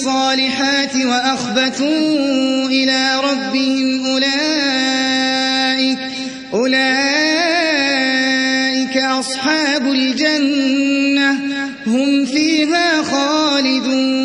الصالحات وأخبتوا إلى ربهم أولئك أولئك أصحاب الجنة هم فيها خالدون.